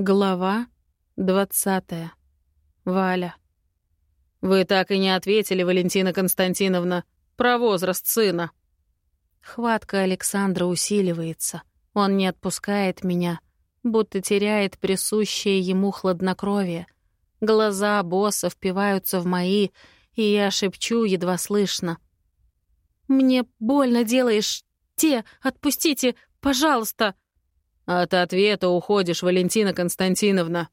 Глава двадцатая. Валя. «Вы так и не ответили, Валентина Константиновна, про возраст сына». Хватка Александра усиливается. Он не отпускает меня, будто теряет присущее ему хладнокровие. Глаза босса впиваются в мои, и я шепчу едва слышно. «Мне больно делаешь. Те, отпустите, пожалуйста!» От ответа уходишь, Валентина Константиновна.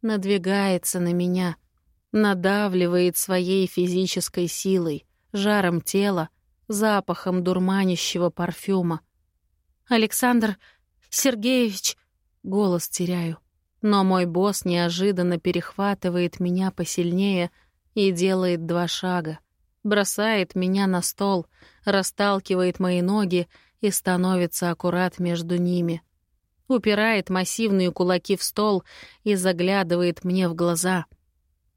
Надвигается на меня, надавливает своей физической силой, жаром тела, запахом дурманящего парфюма. «Александр Сергеевич!» — голос теряю. Но мой босс неожиданно перехватывает меня посильнее и делает два шага. Бросает меня на стол, расталкивает мои ноги и становится аккурат между ними — упирает массивные кулаки в стол и заглядывает мне в глаза.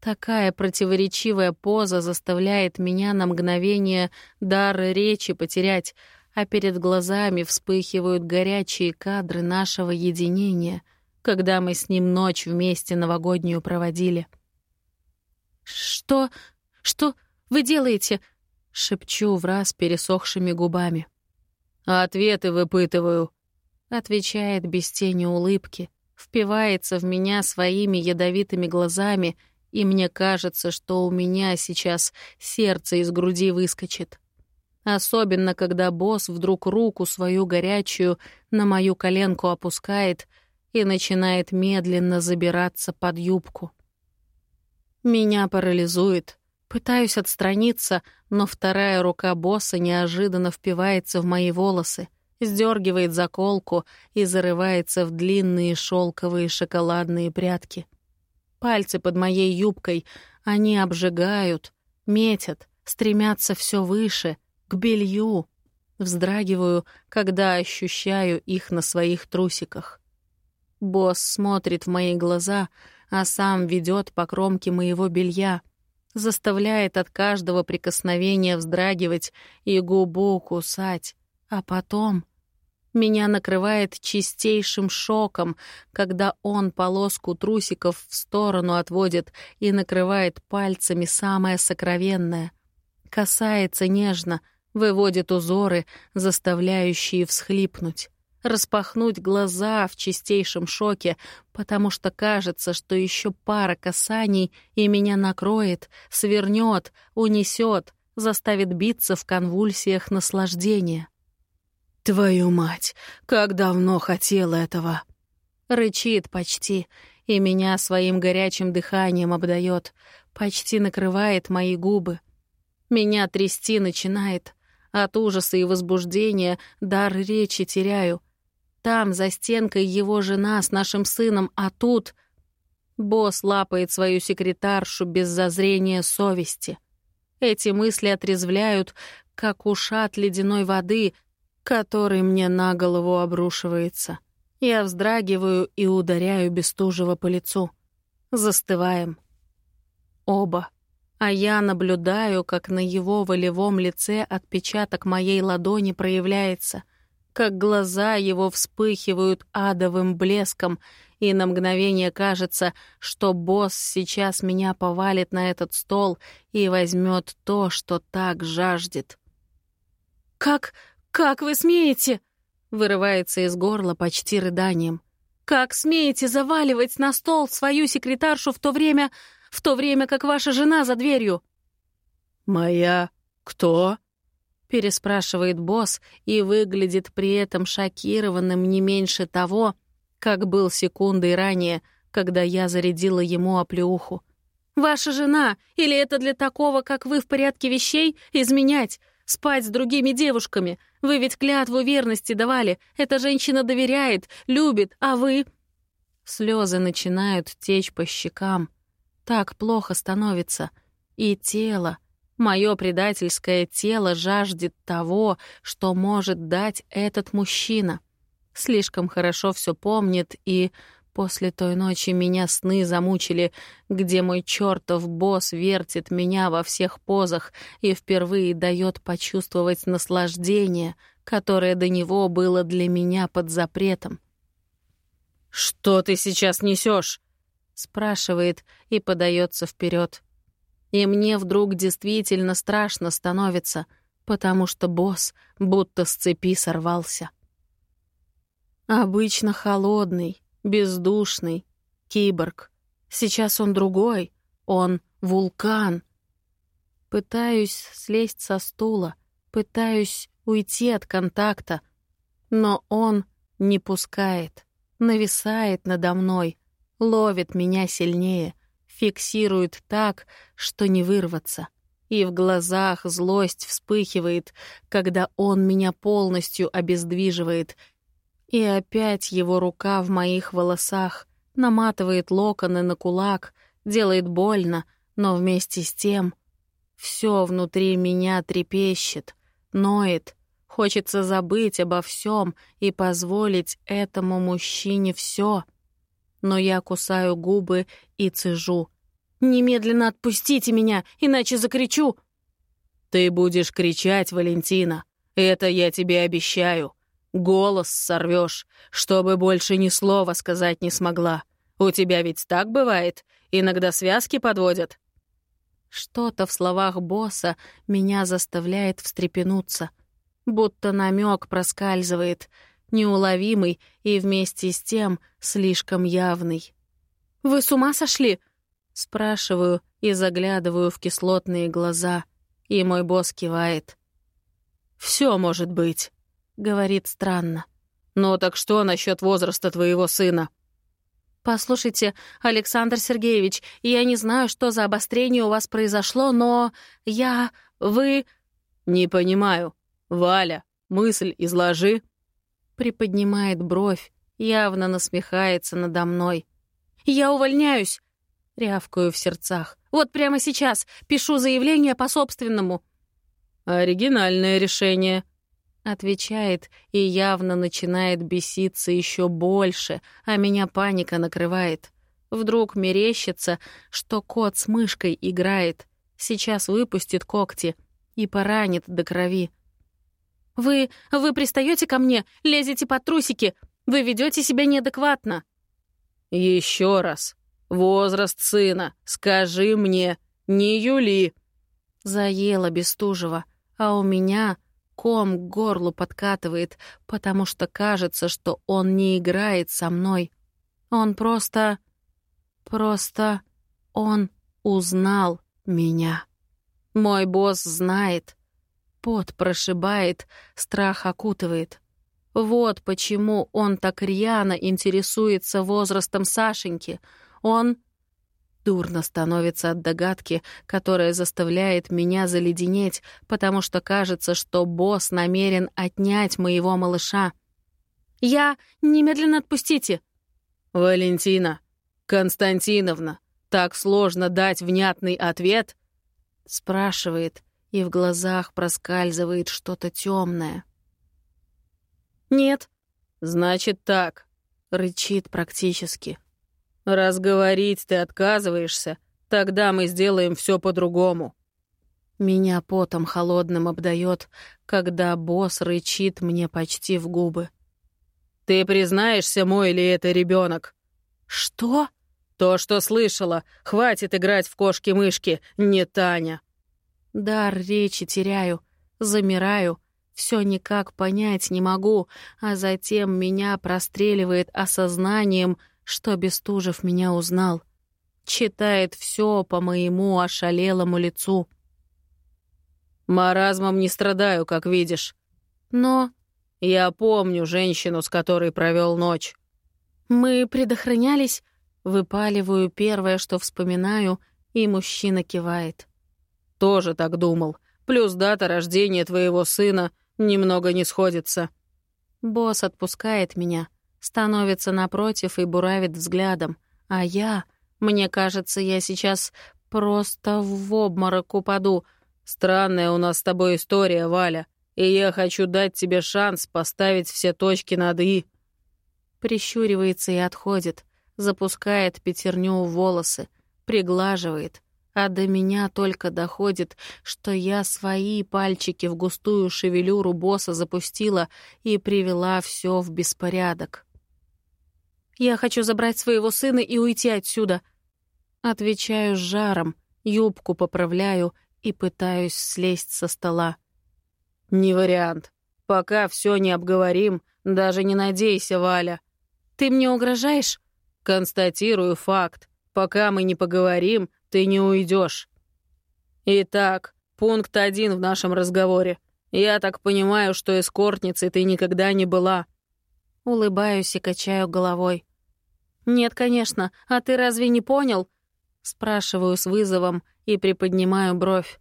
Такая противоречивая поза заставляет меня на мгновение дар речи потерять, а перед глазами вспыхивают горячие кадры нашего единения, когда мы с ним ночь вместе новогоднюю проводили. «Что? Что вы делаете?» — шепчу в раз пересохшими губами. «Ответы выпытываю», Отвечает без тени улыбки, впивается в меня своими ядовитыми глазами, и мне кажется, что у меня сейчас сердце из груди выскочит. Особенно, когда босс вдруг руку свою горячую на мою коленку опускает и начинает медленно забираться под юбку. Меня парализует. Пытаюсь отстраниться, но вторая рука босса неожиданно впивается в мои волосы — сдергивает заколку и зарывается в длинные шелковые шоколадные прядки. Пальцы под моей юбкой, они обжигают, метят, стремятся все выше, к белью. Вздрагиваю, когда ощущаю их на своих трусиках. Босс смотрит в мои глаза, а сам ведет по кромке моего белья, заставляет от каждого прикосновения вздрагивать и губу кусать, а потом меня накрывает чистейшим шоком, когда он полоску трусиков в сторону отводит и накрывает пальцами самое сокровенное. Касается нежно, выводит узоры, заставляющие всхлипнуть. Распахнуть глаза в чистейшем шоке, потому что кажется, что еще пара касаний и меня накроет, свернет, унесет, заставит биться в конвульсиях наслаждения. «Твою мать, как давно хотел этого!» Рычит почти, и меня своим горячим дыханием обдает, почти накрывает мои губы. Меня трясти начинает. От ужаса и возбуждения дар речи теряю. Там, за стенкой, его жена с нашим сыном, а тут... Босс лапает свою секретаршу без зазрения совести. Эти мысли отрезвляют, как ушат ледяной воды, который мне на голову обрушивается. Я вздрагиваю и ударяю Бестужева по лицу. Застываем. Оба. А я наблюдаю, как на его волевом лице отпечаток моей ладони проявляется, как глаза его вспыхивают адовым блеском, и на мгновение кажется, что босс сейчас меня повалит на этот стол и возьмет то, что так жаждет. «Как? «Как вы смеете?» — вырывается из горла почти рыданием. «Как смеете заваливать на стол свою секретаршу в то время, в то время как ваша жена за дверью?» «Моя кто?» — переспрашивает босс и выглядит при этом шокированным не меньше того, как был секундой ранее, когда я зарядила ему оплеуху. «Ваша жена? Или это для такого, как вы в порядке вещей, изменять? Спать с другими девушками? Вы ведь клятву верности давали. Эта женщина доверяет, любит, а вы...» Слезы начинают течь по щекам. Так плохо становится. И тело, мое предательское тело жаждет того, что может дать этот мужчина. Слишком хорошо все помнит и После той ночи меня сны замучили, где мой чертов босс вертит меня во всех позах и впервые дает почувствовать наслаждение, которое до него было для меня под запретом. «Что ты сейчас несешь? спрашивает и подается вперед. И мне вдруг действительно страшно становится, потому что босс будто с цепи сорвался. Обычно холодный, бездушный, киборг. Сейчас он другой, он вулкан. Пытаюсь слезть со стула, пытаюсь уйти от контакта, но он не пускает, нависает надо мной, ловит меня сильнее, фиксирует так, что не вырваться. И в глазах злость вспыхивает, когда он меня полностью обездвиживает. И опять его рука в моих волосах наматывает локоны на кулак, делает больно, но вместе с тем все внутри меня трепещет, ноет, хочется забыть обо всем и позволить этому мужчине все. Но я кусаю губы и цежу. «Немедленно отпустите меня, иначе закричу!» «Ты будешь кричать, Валентина, это я тебе обещаю. Голос сорвешь, чтобы больше ни слова сказать не смогла. У тебя ведь так бывает? Иногда связки подводят?» Что-то в словах босса меня заставляет встрепенуться. Будто намек проскальзывает, неуловимый и вместе с тем слишком явный. «Вы с ума сошли?» Спрашиваю и заглядываю в кислотные глаза, и мой босс кивает. «Все может быть», — говорит странно. «Ну так что насчет возраста твоего сына?» «Послушайте, Александр Сергеевич, я не знаю, что за обострение у вас произошло, но я... вы...» «Не понимаю. Валя, мысль изложи». Приподнимает бровь, явно насмехается надо мной. «Я увольняюсь!» Рявкаю в сердцах. «Вот прямо сейчас пишу заявление по собственному». «Оригинальное решение», Отвечает и явно начинает беситься еще больше, а меня паника накрывает. Вдруг мерещится, что кот с мышкой играет. Сейчас выпустит когти и поранит до крови. «Вы... вы пристаете ко мне, лезете под трусики, вы ведете себя неадекватно». Еще раз. Возраст сына. Скажи мне. Не Юли». Заела Бестужева, а у меня ком к горлу подкатывает, потому что кажется, что он не играет со мной. Он просто... просто... он узнал меня. Мой босс знает. Пот прошибает, страх окутывает. Вот почему он так рьяно интересуется возрастом Сашеньки. Он Дурно становится от догадки, которая заставляет меня заледенеть, потому что кажется, что босс намерен отнять моего малыша. «Я... Немедленно отпустите!» «Валентина! Константиновна! Так сложно дать внятный ответ?» Спрашивает, и в глазах проскальзывает что-то темное. «Нет». «Значит так», — рычит практически. Раз говорить ты отказываешься, тогда мы сделаем все по-другому. Меня потом холодным обдает, когда босс рычит мне почти в губы. Ты признаешься, мой ли это ребенок? Что? То, что слышала. Хватит играть в кошки-мышки, не Таня. Дар речи теряю, замираю, все никак понять не могу, а затем меня простреливает осознанием, что Бестужев меня узнал. Читает все по моему ошалелому лицу. Маразмом не страдаю, как видишь. Но я помню женщину, с которой провел ночь. Мы предохранялись, выпаливаю первое, что вспоминаю, и мужчина кивает. Тоже так думал. Плюс дата рождения твоего сына немного не сходится. Босс отпускает меня — становится напротив и буравит взглядом. А я... Мне кажется, я сейчас просто в обморок упаду. Странная у нас с тобой история, Валя, и я хочу дать тебе шанс поставить все точки над «и». Прищуривается и отходит, запускает пятерню в волосы, приглаживает, а до меня только доходит, что я свои пальчики в густую шевелюру босса запустила и привела все в беспорядок. Я хочу забрать своего сына и уйти отсюда. Отвечаю с жаром, юбку поправляю и пытаюсь слезть со стола. «Не вариант. Пока все не обговорим, даже не надейся, Валя». «Ты мне угрожаешь?» «Констатирую факт. Пока мы не поговорим, ты не уйдешь. Итак, пункт один в нашем разговоре. Я так понимаю, что эскортницей ты никогда не была». Улыбаюсь и качаю головой. «Нет, конечно. А ты разве не понял?» Спрашиваю с вызовом и приподнимаю бровь.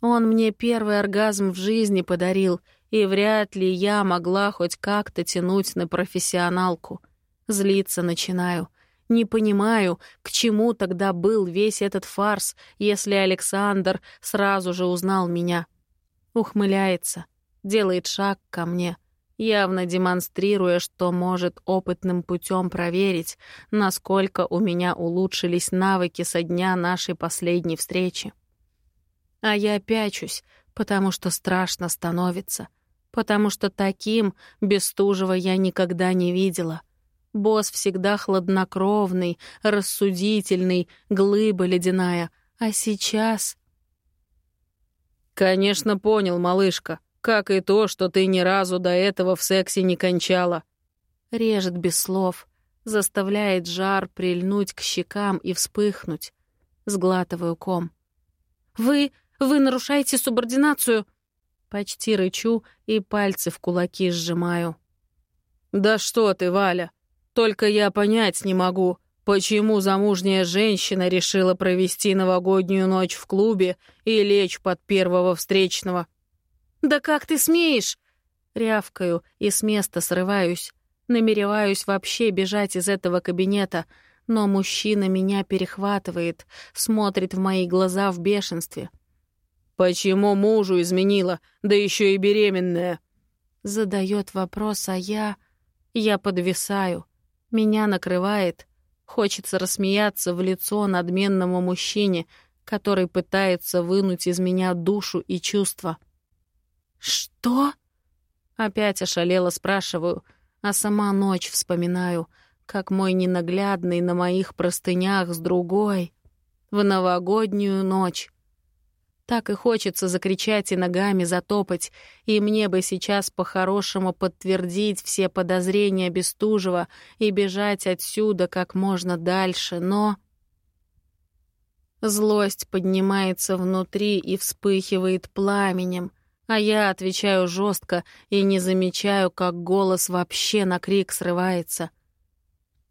Он мне первый оргазм в жизни подарил, и вряд ли я могла хоть как-то тянуть на профессионалку. Злиться начинаю. Не понимаю, к чему тогда был весь этот фарс, если Александр сразу же узнал меня. Ухмыляется, делает шаг ко мне, явно демонстрируя, что может опытным путем проверить, насколько у меня улучшились навыки со дня нашей последней встречи. А я пячусь, потому что страшно становится, потому что таким Бестужева я никогда не видела. Босс всегда хладнокровный, рассудительный, глыба ледяная, а сейчас... «Конечно, понял, малышка, как и то, что ты ни разу до этого в сексе не кончала». Режет без слов, заставляет жар прильнуть к щекам и вспыхнуть. Сглатываю ком. «Вы вы нарушаете субординацию!» Почти рычу и пальцы в кулаки сжимаю. «Да что ты, Валя! Только я понять не могу, почему замужняя женщина решила провести новогоднюю ночь в клубе и лечь под первого встречного». «Да как ты смеешь?» Рявкаю и с места срываюсь. Намереваюсь вообще бежать из этого кабинета, но мужчина меня перехватывает, смотрит в мои глаза в бешенстве. «Почему мужу изменила, да еще и беременная?» Задает вопрос, а я... Я подвисаю. Меня накрывает. Хочется рассмеяться в лицо надменному мужчине, который пытается вынуть из меня душу и чувства. «Что?» Опять ошалело спрашиваю, а сама ночь вспоминаю, как мой ненаглядный на моих простынях с другой. В новогоднюю ночь. Так и хочется закричать и ногами затопать, и мне бы сейчас по-хорошему подтвердить все подозрения Бестужева и бежать отсюда как можно дальше, но... Злость поднимается внутри и вспыхивает пламенем, а я отвечаю жестко и не замечаю, как голос вообще на крик срывается.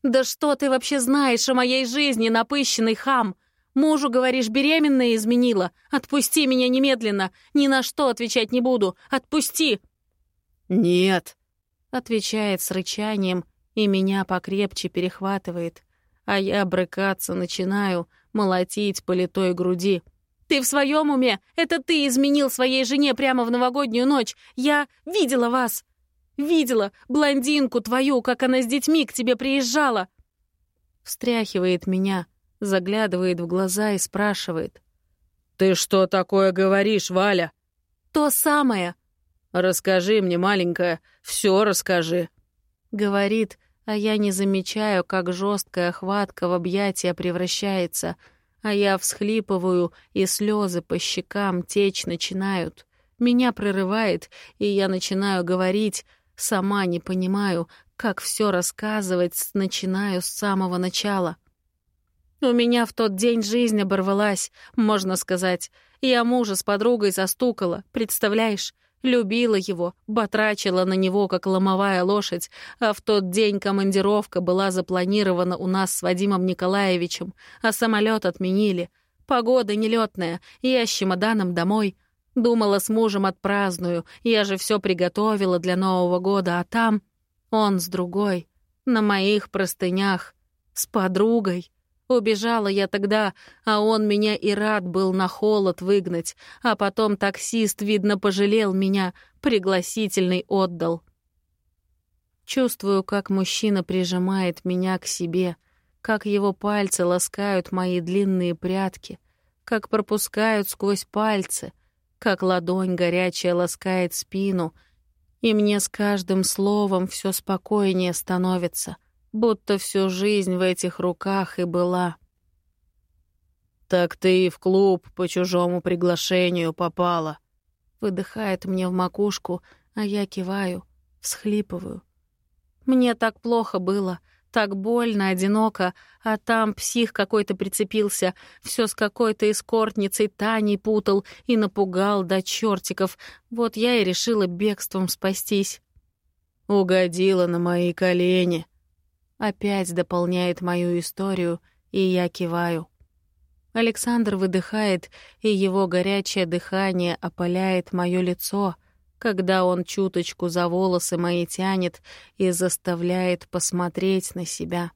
«Да что ты вообще знаешь о моей жизни, напыщенный хам? Мужу, говоришь, беременная изменила. Отпусти меня немедленно. Ни на что отвечать не буду. Отпусти!» «Нет», — отвечает с рычанием, и меня покрепче перехватывает. А я брыкаться начинаю, молотить по литой груди. «Ты в своем уме? Это ты изменил своей жене прямо в новогоднюю ночь. Я видела вас. Видела блондинку твою, как она с детьми к тебе приезжала». Встряхивает меня, заглядывает в глаза и спрашивает. «Ты что такое говоришь, Валя?» «То самое». «Расскажи мне, маленькая, все расскажи». Говорит, а я не замечаю, как жесткая хватка в объятия превращается, а я всхлипываю, и слезы по щекам течь начинают. Меня прерывает, и я начинаю говорить, сама не понимаю, как все рассказывать, начинаю с самого начала. У меня в тот день жизнь оборвалась, можно сказать. Я мужа с подругой застукала, представляешь? Любила его, батрачила на него, как ломовая лошадь, а в тот день командировка была запланирована у нас с Вадимом Николаевичем, а самолет отменили. Погода нелетная, я с чемоданом домой. Думала, с мужем отпраздную, я же все приготовила для Нового года, а там он с другой, на моих простынях, с подругой. Убежала я тогда, а он меня и рад был на холод выгнать, а потом таксист, видно, пожалел меня, пригласительный отдал. Чувствую, как мужчина прижимает меня к себе, как его пальцы ласкают мои длинные прядки, как пропускают сквозь пальцы, как ладонь горячая ласкает спину, и мне с каждым словом все спокойнее становится — будто всю жизнь в этих руках и была. «Так ты и в клуб по чужому приглашению попала», выдыхает мне в макушку, а я киваю, всхлипываю. Мне так плохо было, так больно, одиноко, а там псих какой-то прицепился, все с какой-то эскортницей Таней путал и напугал до чертиков. Вот я и решила бегством спастись. Угодила на мои колени. Опять дополняет мою историю, и я киваю. Александр выдыхает, и его горячее дыхание опаляет мое лицо, когда он чуточку за волосы мои тянет и заставляет посмотреть на себя.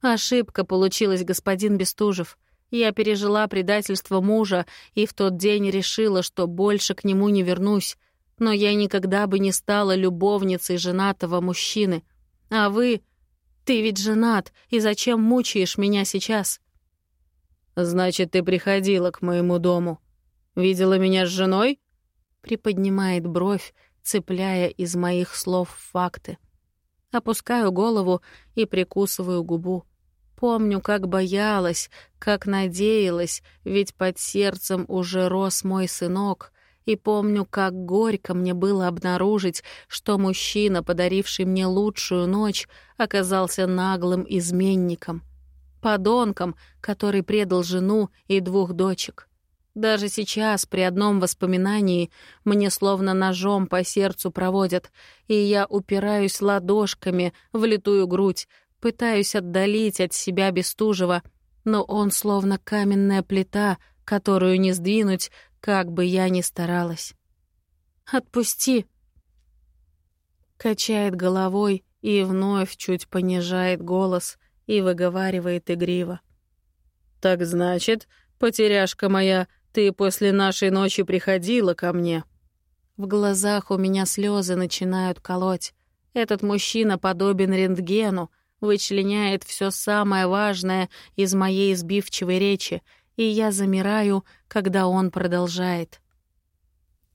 Ошибка получилась, господин Бестужев. Я пережила предательство мужа и в тот день решила, что больше к нему не вернусь. Но я никогда бы не стала любовницей женатого мужчины. А вы... Ты ведь женат, и зачем мучаешь меня сейчас?» «Значит, ты приходила к моему дому. Видела меня с женой?» приподнимает бровь, цепляя из моих слов факты. Опускаю голову и прикусываю губу. Помню, как боялась, как надеялась, ведь под сердцем уже рос мой сынок. И помню, как горько мне было обнаружить, что мужчина, подаривший мне лучшую ночь, оказался наглым изменником. Подонком, который предал жену и двух дочек. Даже сейчас, при одном воспоминании, мне словно ножом по сердцу проводят, и я упираюсь ладошками в литую грудь, пытаюсь отдалить от себя Бестужева, но он словно каменная плита, которую не сдвинуть, как бы я ни старалась. «Отпусти!» Качает головой и вновь чуть понижает голос и выговаривает игриво. «Так значит, потеряшка моя, ты после нашей ночи приходила ко мне». В глазах у меня слезы начинают колоть. Этот мужчина подобен рентгену, вычленяет все самое важное из моей сбивчивой речи, и я замираю, когда он продолжает.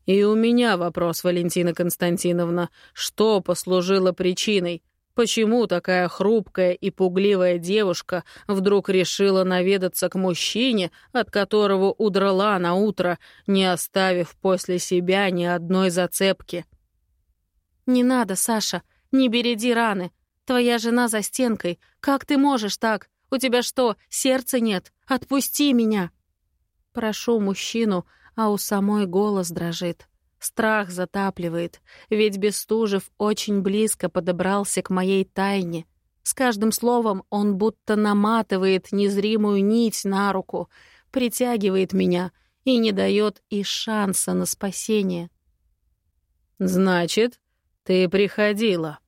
«И у меня вопрос, Валентина Константиновна. Что послужило причиной? Почему такая хрупкая и пугливая девушка вдруг решила наведаться к мужчине, от которого удрала на утро, не оставив после себя ни одной зацепки? «Не надо, Саша, не береди раны. Твоя жена за стенкой. Как ты можешь так? У тебя что, сердца нет? Отпусти меня!» Прошу мужчину, а у самой голос дрожит. Страх затапливает, ведь Бестужев очень близко подобрался к моей тайне. С каждым словом он будто наматывает незримую нить на руку, притягивает меня и не дает и шанса на спасение. «Значит, ты приходила?»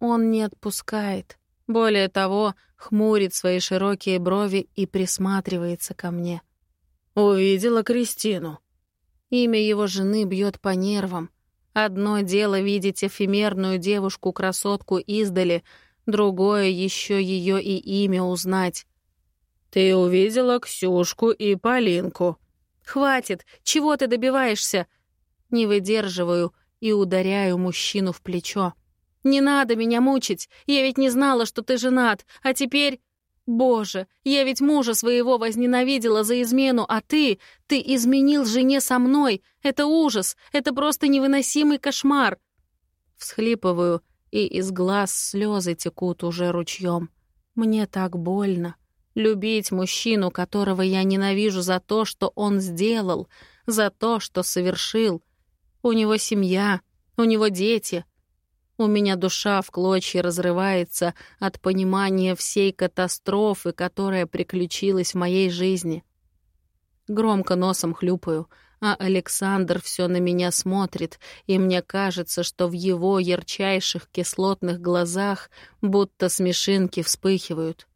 Он не отпускает. Более того, хмурит свои широкие брови и присматривается ко мне. «Увидела Кристину. Имя его жены бьет по нервам. Одно дело видеть эфемерную девушку-красотку издали, другое еще ее и имя узнать. «Ты увидела Ксюшку и Полинку». «Хватит! Чего ты добиваешься?» Не выдерживаю и ударяю мужчину в плечо. «Не надо меня мучить! Я ведь не знала, что ты женат, а теперь...» Боже, я ведь мужа своего возненавидела за измену, а ты, ты изменил жене со мной. Это ужас, это просто невыносимый кошмар. Всхлипываю, и из глаз слезы текут уже ручьем. Мне так больно. Любить мужчину, которого я ненавижу за то, что он сделал, за то, что совершил. У него семья, у него дети, у меня душа в клочья разрывается от понимания всей катастрофы, которая приключилась в моей жизни. Громко носом хлюпаю, а Александр все на меня смотрит, и мне кажется, что в его ярчайших кислотных глазах будто смешинки вспыхивают.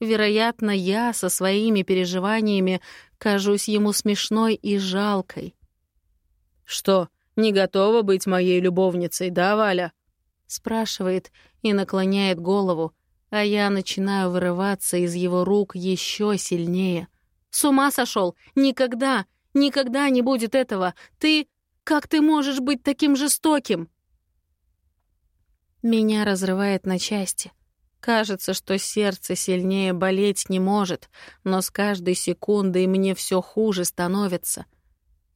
Вероятно, я со своими переживаниями кажусь ему смешной и жалкой. «Что, не готова быть моей любовницей, да, Валя?» Спрашивает и наклоняет голову, а я начинаю вырываться из его рук еще сильнее. «С ума сошел! Никогда! Никогда не будет этого! Ты... Как ты можешь быть таким жестоким?» Меня разрывает на части. Кажется, что сердце сильнее болеть не может, но с каждой секундой мне все хуже становится.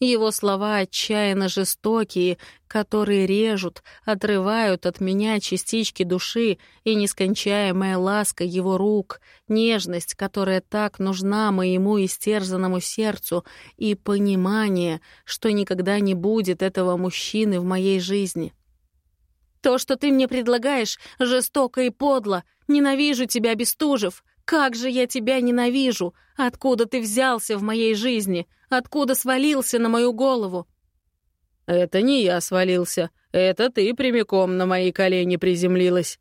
Его слова отчаянно жестокие, которые режут, отрывают от меня частички души и нескончаемая ласка его рук, нежность, которая так нужна моему истерзанному сердцу, и понимание, что никогда не будет этого мужчины в моей жизни. То, что ты мне предлагаешь, жестоко и подло. Ненавижу тебя, Бестужев. Как же я тебя ненавижу! Откуда ты взялся в моей жизни? Откуда свалился на мою голову?» «Это не я свалился. Это ты прямиком на мои колени приземлилась».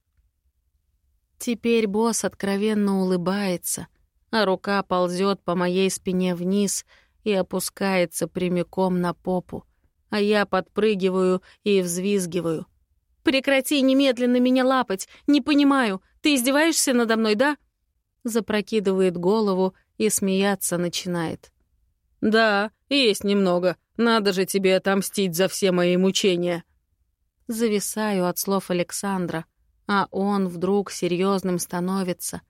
Теперь босс откровенно улыбается, а рука ползет по моей спине вниз и опускается прямиком на попу, а я подпрыгиваю и взвизгиваю — Прекрати немедленно меня лапать. Не понимаю, ты издеваешься надо мной, да?» Запрокидывает голову и смеяться начинает. «Да, есть немного. Надо же тебе отомстить за все мои мучения». Зависаю от слов Александра, а он вдруг серьезным становится,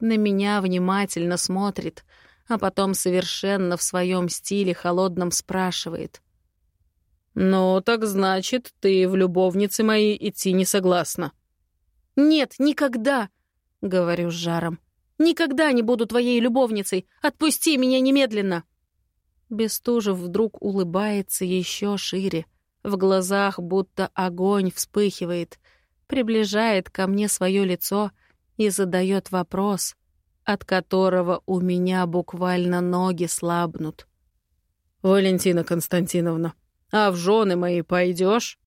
на меня внимательно смотрит, а потом совершенно в своем стиле холодном спрашивает. «Ну, так значит, ты в любовнице моей идти не согласна». «Нет, никогда!» — говорю с жаром. «Никогда не буду твоей любовницей! Отпусти меня немедленно!» Бестужев вдруг улыбается еще шире. В глазах будто огонь вспыхивает, приближает ко мне свое лицо и задает вопрос, от которого у меня буквально ноги слабнут. «Валентина Константиновна, а в жены мои пойдешь?